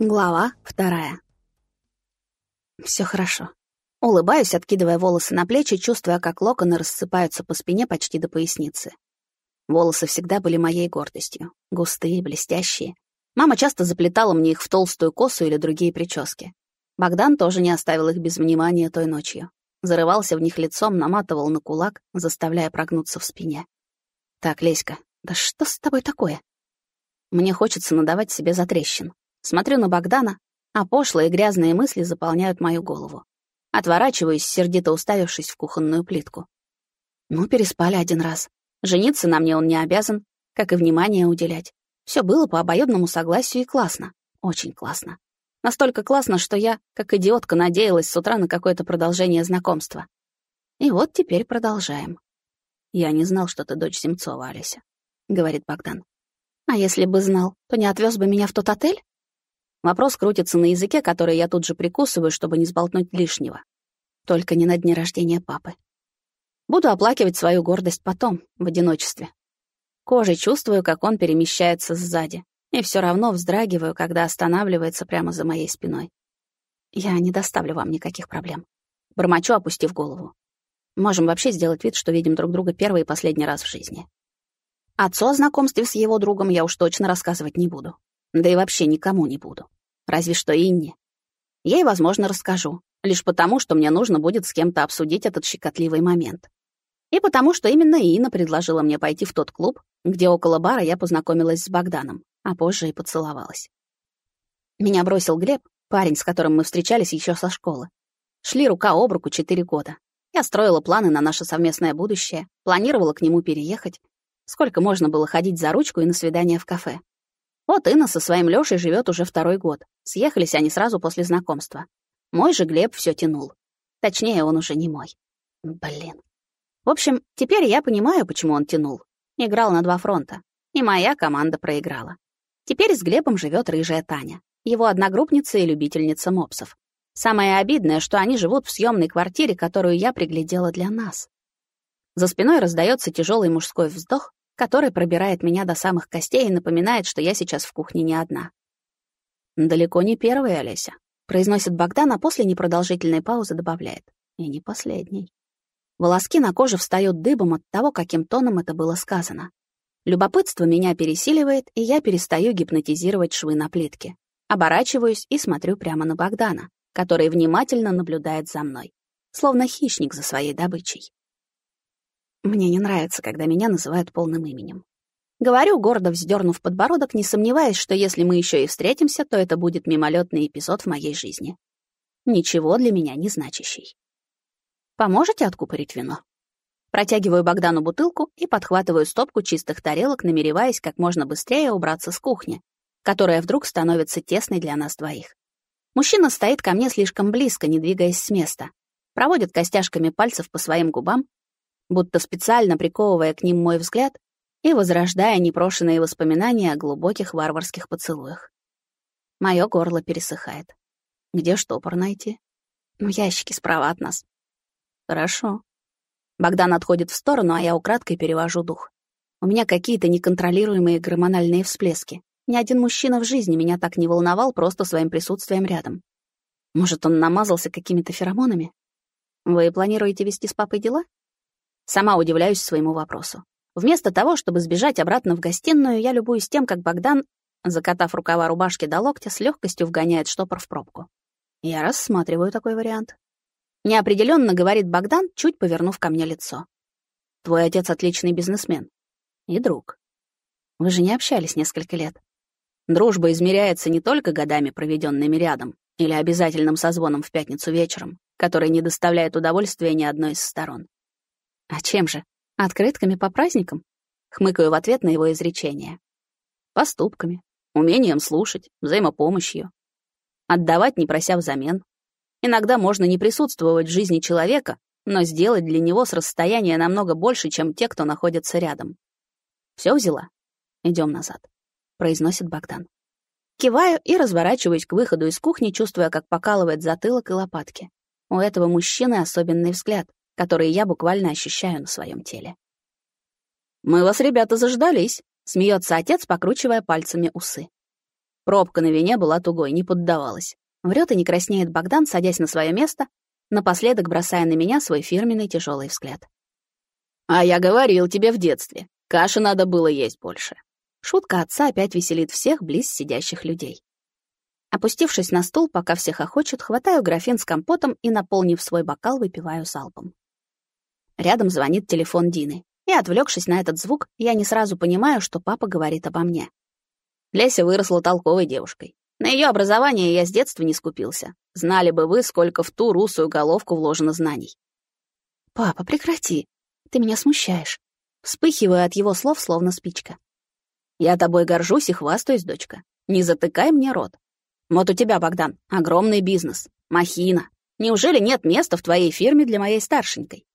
Глава вторая. Все хорошо. Улыбаюсь, откидывая волосы на плечи, чувствуя, как локоны рассыпаются по спине почти до поясницы. Волосы всегда были моей гордостью. Густые, блестящие. Мама часто заплетала мне их в толстую косу или другие прически. Богдан тоже не оставил их без внимания той ночью. Зарывался в них лицом, наматывал на кулак, заставляя прогнуться в спине. «Так, Леська, да что с тобой такое?» Мне хочется надавать себе затрещин. Смотрю на Богдана, а пошлые грязные мысли заполняют мою голову. Отворачиваюсь, сердито уставившись в кухонную плитку. Ну, переспали один раз. Жениться на мне он не обязан, как и внимание уделять. Все было по обоюдному согласию и классно. Очень классно. Настолько классно, что я, как идиотка, надеялась с утра на какое-то продолжение знакомства. И вот теперь продолжаем. «Я не знал, что ты дочь Семцова, Олеся», — говорит Богдан. «А если бы знал, то не отвез бы меня в тот отель?» Вопрос крутится на языке, который я тут же прикусываю, чтобы не сболтнуть лишнего. Только не на дне рождения папы. Буду оплакивать свою гордость потом, в одиночестве. Кожей чувствую, как он перемещается сзади, и все равно вздрагиваю, когда останавливается прямо за моей спиной. Я не доставлю вам никаких проблем. Бормочу, опустив голову. Можем вообще сделать вид, что видим друг друга первый и последний раз в жизни. Отцу о знакомстве с его другом я уж точно рассказывать не буду. Да и вообще никому не буду. Разве что Инне. Ей, возможно, расскажу. Лишь потому, что мне нужно будет с кем-то обсудить этот щекотливый момент. И потому, что именно Инна предложила мне пойти в тот клуб, где около бара я познакомилась с Богданом, а позже и поцеловалась. Меня бросил Глеб, парень, с которым мы встречались еще со школы. Шли рука об руку четыре года. Я строила планы на наше совместное будущее, планировала к нему переехать. Сколько можно было ходить за ручку и на свидание в кафе. Вот Инна со своим Лёшей живет уже второй год. Съехались они сразу после знакомства. Мой же Глеб все тянул. Точнее, он уже не мой. Блин. В общем, теперь я понимаю, почему он тянул. Играл на два фронта. И моя команда проиграла. Теперь с Глебом живет рыжая Таня, его одногруппница и любительница мопсов. Самое обидное, что они живут в съемной квартире, которую я приглядела для нас. За спиной раздается тяжелый мужской вздох, который пробирает меня до самых костей и напоминает, что я сейчас в кухне не одна. «Далеко не первая, Олеся», — произносит Богдан, а после непродолжительной паузы добавляет. «И не последний». Волоски на коже встают дыбом от того, каким тоном это было сказано. Любопытство меня пересиливает, и я перестаю гипнотизировать швы на плитке. Оборачиваюсь и смотрю прямо на Богдана, который внимательно наблюдает за мной, словно хищник за своей добычей. Мне не нравится, когда меня называют полным именем. Говорю, гордо вздернув подбородок, не сомневаясь, что если мы еще и встретимся, то это будет мимолетный эпизод в моей жизни. Ничего для меня не значащий. Поможете откупорить вино? Протягиваю Богдану бутылку и подхватываю стопку чистых тарелок, намереваясь как можно быстрее убраться с кухни, которая вдруг становится тесной для нас двоих. Мужчина стоит ко мне слишком близко, не двигаясь с места, проводит костяшками пальцев по своим губам будто специально приковывая к ним мой взгляд и возрождая непрошенные воспоминания о глубоких варварских поцелуях. Моё горло пересыхает. Где штопор найти? Ну, ящики справа от нас. Хорошо. Богдан отходит в сторону, а я украдкой перевожу дух. У меня какие-то неконтролируемые гормональные всплески. Ни один мужчина в жизни меня так не волновал просто своим присутствием рядом. Может, он намазался какими-то феромонами? Вы планируете вести с папой дела? Сама удивляюсь своему вопросу. Вместо того, чтобы сбежать обратно в гостиную, я любуюсь тем, как Богдан, закатав рукава рубашки до локтя, с легкостью вгоняет штопор в пробку. Я рассматриваю такой вариант. Неопределенно говорит Богдан, чуть повернув ко мне лицо. Твой отец отличный бизнесмен. И друг. Вы же не общались несколько лет. Дружба измеряется не только годами, проведенными рядом, или обязательным созвоном в пятницу вечером, который не доставляет удовольствия ни одной из сторон. А чем же? Открытками по праздникам? Хмыкаю в ответ на его изречение. Поступками, умением слушать, взаимопомощью. Отдавать, не прося взамен. Иногда можно не присутствовать в жизни человека, но сделать для него с расстояния намного больше, чем те, кто находится рядом. Все взяла? Идем назад, произносит Богдан. Киваю и разворачиваюсь к выходу из кухни, чувствуя, как покалывает затылок и лопатки. У этого мужчины особенный взгляд которые я буквально ощущаю на своем теле. «Мы вас, ребята, заждались», — смеется отец, покручивая пальцами усы. Пробка на вине была тугой, не поддавалась. Врет и не краснеет Богдан, садясь на свое место, напоследок бросая на меня свой фирменный тяжелый взгляд. «А я говорил тебе в детстве, каши надо было есть больше». Шутка отца опять веселит всех близ сидящих людей. Опустившись на стул, пока все хохочут, хватаю графин с компотом и, наполнив свой бокал, выпиваю залпом. Рядом звонит телефон Дины. И, отвлекшись на этот звук, я не сразу понимаю, что папа говорит обо мне. Леся выросла толковой девушкой. На ее образование я с детства не скупился. Знали бы вы, сколько в ту русую головку вложено знаний. «Папа, прекрати. Ты меня смущаешь». Вспыхиваю от его слов, словно спичка. «Я тобой горжусь и хвастаюсь, дочка. Не затыкай мне рот. Вот у тебя, Богдан, огромный бизнес. Махина. Неужели нет места в твоей фирме для моей старшенькой?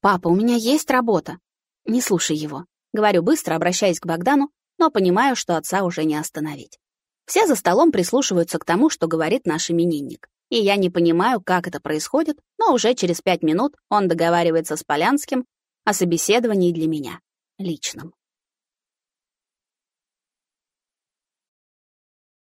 Папа, у меня есть работа. Не слушай его. Говорю быстро, обращаясь к Богдану, но понимаю, что отца уже не остановить. Все за столом прислушиваются к тому, что говорит наш именинник. И я не понимаю, как это происходит, но уже через пять минут он договаривается с Полянским о собеседовании для меня, личном.